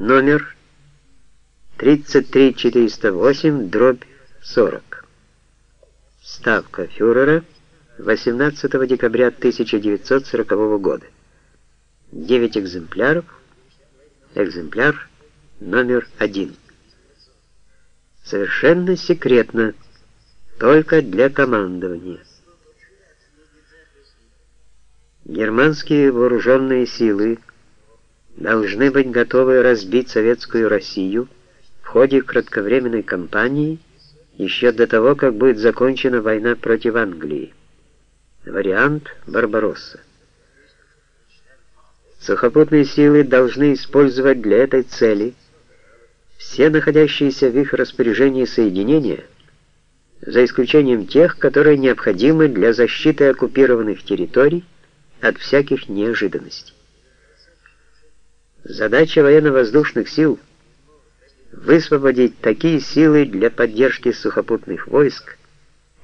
номер 33408, дробь 40. Ставка фюрера 18 декабря 1940 года. 9 экземпляров. Экземпляр номер 1. Совершенно секретно, только для командования. Германские вооруженные силы должны быть готовы разбить советскую Россию в ходе кратковременной кампании еще до того, как будет закончена война против Англии. Вариант Барбаросса. Сухопутные силы должны использовать для этой цели все находящиеся в их распоряжении соединения, за исключением тех, которые необходимы для защиты оккупированных территорий от всяких неожиданностей. Задача военно-воздушных сил — высвободить такие силы для поддержки сухопутных войск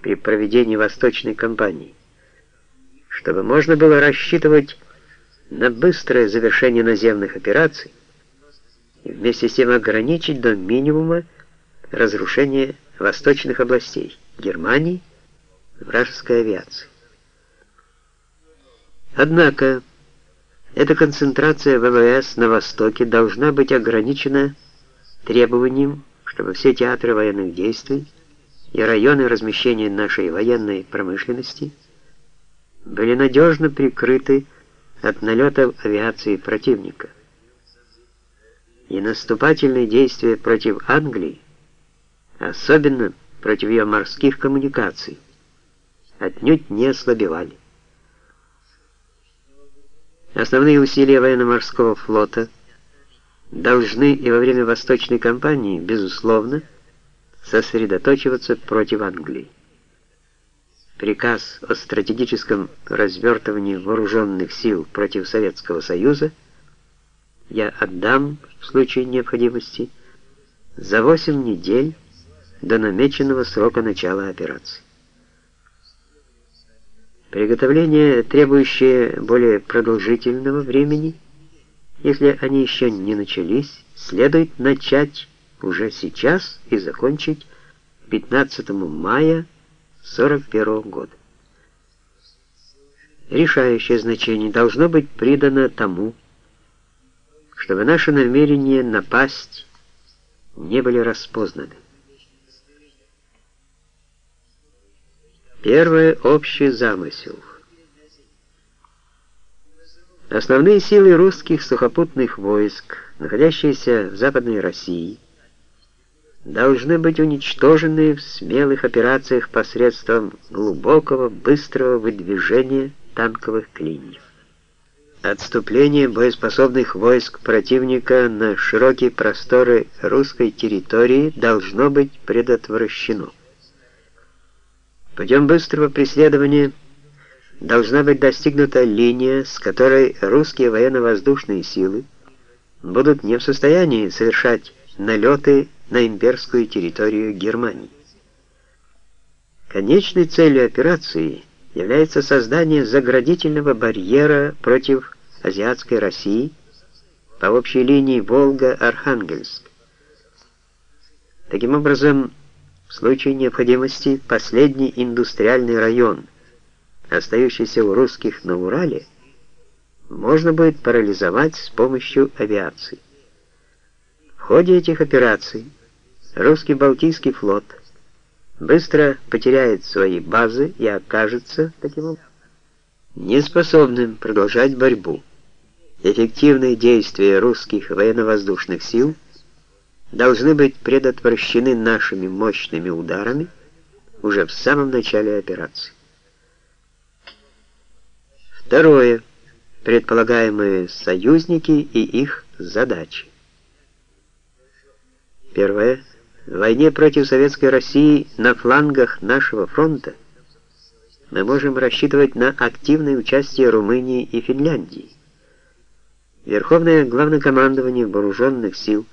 при проведении Восточной кампании, чтобы можно было рассчитывать на быстрое завершение наземных операций и вместе с тем ограничить до минимума разрушение восточных областей Германии вражеской авиации. Однако, эта концентрация ВВС на Востоке должна быть ограничена требованием, чтобы все театры военных действий и районы размещения нашей военной промышленности были надежно прикрыты от налетов авиации противника. И наступательные действия против Англии, особенно против ее морских коммуникаций, отнюдь не ослабевали. Основные усилия военно-морского флота должны и во время Восточной кампании, безусловно, сосредоточиваться против Англии. Приказ о стратегическом развертывании вооруженных сил против Советского Союза я отдам в случае необходимости за 8 недель до намеченного срока начала операции. Приготовления, требующие более продолжительного времени, если они еще не начались, следует начать уже сейчас и закончить 15 мая 41 года. Решающее значение должно быть придано тому, чтобы наши намерения напасть не были распознаны. Первое – общий замысел. Основные силы русских сухопутных войск, находящиеся в Западной России, должны быть уничтожены в смелых операциях посредством глубокого, быстрого выдвижения танковых клиньев. Отступление боеспособных войск противника на широкие просторы русской территории должно быть предотвращено. Путем быстрого преследования должна быть достигнута линия, с которой русские военно-воздушные силы будут не в состоянии совершать налеты на имперскую территорию Германии. Конечной целью операции является создание заградительного барьера против азиатской России по общей линии Волга-Архангельск. Таким образом, в случае необходимости последний индустриальный район, остающийся у русских на Урале, можно будет парализовать с помощью авиации. В ходе этих операций русский Балтийский флот быстро потеряет свои базы и окажется таким образом неспособным продолжать борьбу. Эффективные действия русских военно-воздушных сил – должны быть предотвращены нашими мощными ударами уже в самом начале операции. Второе. Предполагаемые союзники и их задачи. Первое. В войне против Советской России на флангах нашего фронта мы можем рассчитывать на активное участие Румынии и Финляндии. Верховное Главнокомандование Вооруженных сил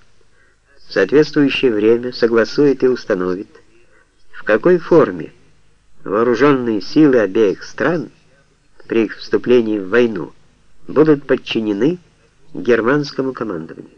соответствующее время согласует и установит, в какой форме вооруженные силы обеих стран при их вступлении в войну будут подчинены германскому командованию.